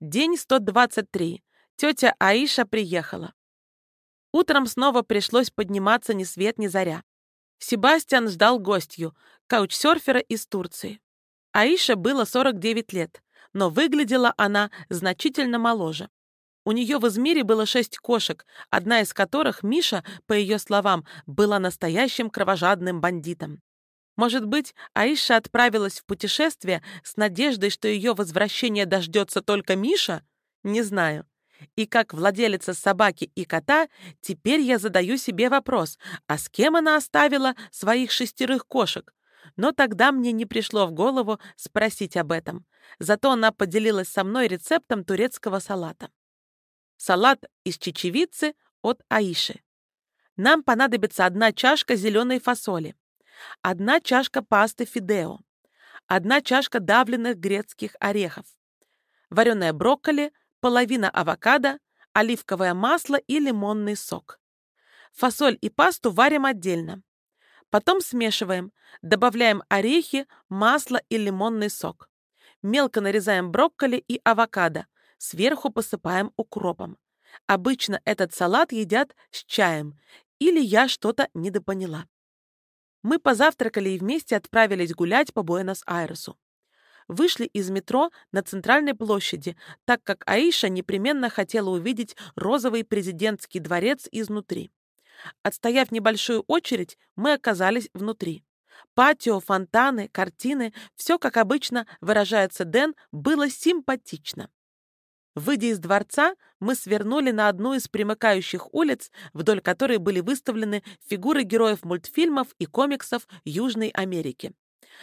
День 123. Тетя Аиша приехала. Утром снова пришлось подниматься ни свет ни заря. Себастьян ждал гостью, каучсерфера из Турции. Аиша было 49 лет, но выглядела она значительно моложе. У нее в Измире было шесть кошек, одна из которых, Миша, по ее словам, была настоящим кровожадным бандитом. Может быть, Аиша отправилась в путешествие с надеждой, что ее возвращение дождется только Миша? Не знаю. И как владелица собаки и кота, теперь я задаю себе вопрос, а с кем она оставила своих шестерых кошек? Но тогда мне не пришло в голову спросить об этом. Зато она поделилась со мной рецептом турецкого салата. Салат из чечевицы от Аиши. Нам понадобится одна чашка зеленой фасоли, одна чашка пасты фидео, одна чашка давленных грецких орехов, вареное брокколи, половина авокадо, оливковое масло и лимонный сок. Фасоль и пасту варим отдельно. Потом смешиваем, добавляем орехи, масло и лимонный сок. Мелко нарезаем брокколи и авокадо, сверху посыпаем укропом. Обычно этот салат едят с чаем, или я что-то недопоняла. Мы позавтракали и вместе отправились гулять по Буэнос-Айресу. Вышли из метро на центральной площади, так как Аиша непременно хотела увидеть розовый президентский дворец изнутри. Отстояв небольшую очередь, мы оказались внутри. Патио, фонтаны, картины — все, как обычно выражается Дэн, было симпатично. Выйдя из дворца, мы свернули на одну из примыкающих улиц, вдоль которой были выставлены фигуры героев мультфильмов и комиксов Южной Америки.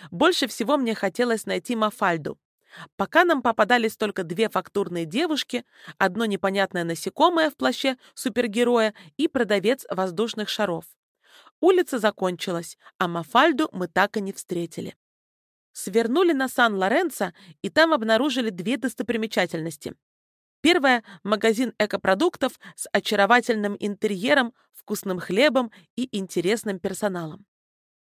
Больше всего мне хотелось найти Мафальду. Пока нам попадались только две фактурные девушки, одно непонятное насекомое в плаще супергероя и продавец воздушных шаров. Улица закончилась, а Мафальду мы так и не встретили. Свернули на Сан-Лоренцо и там обнаружили две достопримечательности. Первое – магазин экопродуктов с очаровательным интерьером, вкусным хлебом и интересным персоналом.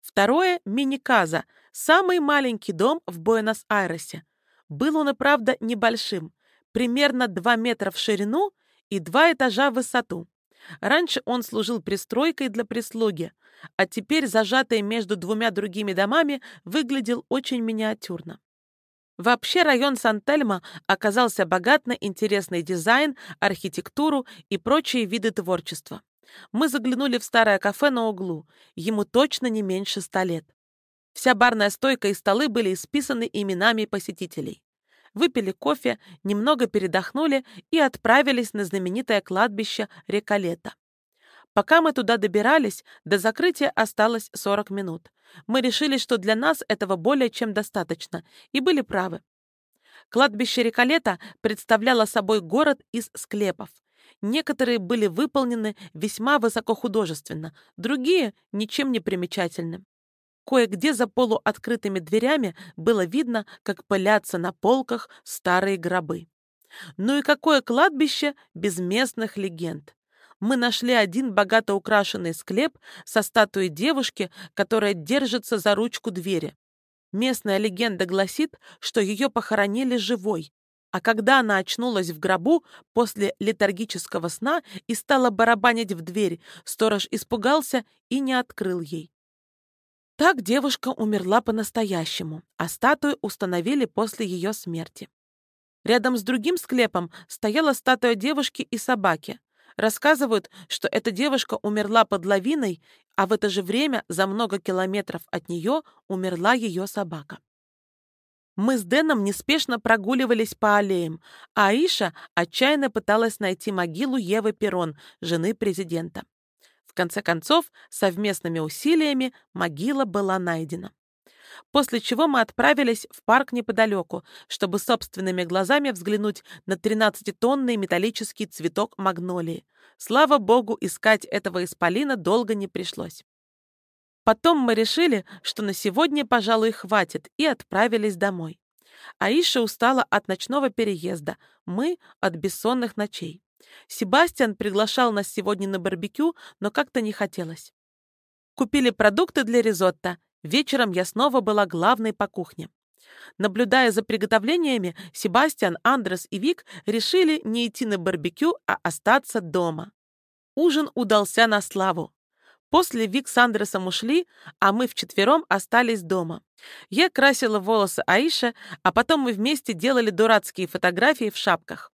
Второе – мини-каза, самый маленький дом в Буэнос-Айресе. Был он и правда небольшим, примерно 2 метра в ширину и 2 этажа в высоту. Раньше он служил пристройкой для прислуги, а теперь, зажатый между двумя другими домами, выглядел очень миниатюрно. Вообще район Сан-Тельмо оказался богат на интересный дизайн, архитектуру и прочие виды творчества. Мы заглянули в старое кафе на углу. Ему точно не меньше ста лет. Вся барная стойка и столы были исписаны именами посетителей. Выпили кофе, немного передохнули и отправились на знаменитое кладбище Реколета. Пока мы туда добирались, до закрытия осталось 40 минут. Мы решили, что для нас этого более чем достаточно, и были правы. Кладбище Реколета представляло собой город из склепов. Некоторые были выполнены весьма высокохудожественно, другие — ничем не примечательны. Кое-где за полуоткрытыми дверями было видно, как пылятся на полках старые гробы. Ну и какое кладбище без местных легенд! Мы нашли один богато украшенный склеп со статуей девушки, которая держится за ручку двери. Местная легенда гласит, что ее похоронили живой, а когда она очнулась в гробу после летаргического сна и стала барабанить в дверь, сторож испугался и не открыл ей. Так девушка умерла по-настоящему, а статую установили после ее смерти. Рядом с другим склепом стояла статуя девушки и собаки. Рассказывают, что эта девушка умерла под лавиной, а в это же время за много километров от нее умерла ее собака. Мы с Дэном неспешно прогуливались по аллеям, а Аиша отчаянно пыталась найти могилу Евы Перрон, жены президента. В конце концов, совместными усилиями могила была найдена после чего мы отправились в парк неподалеку, чтобы собственными глазами взглянуть на 13-тонный металлический цветок магнолии. Слава богу, искать этого исполина долго не пришлось. Потом мы решили, что на сегодня, пожалуй, хватит, и отправились домой. Аиша устала от ночного переезда, мы — от бессонных ночей. Себастьян приглашал нас сегодня на барбекю, но как-то не хотелось. Купили продукты для ризотто Вечером я снова была главной по кухне. Наблюдая за приготовлениями, Себастьян, Андрес и Вик решили не идти на барбекю, а остаться дома. Ужин удался на славу. После Вик с Андресом ушли, а мы вчетвером остались дома. Я красила волосы Аиша, а потом мы вместе делали дурацкие фотографии в шапках.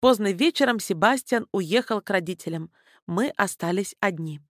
Поздно вечером Себастьян уехал к родителям. Мы остались одни.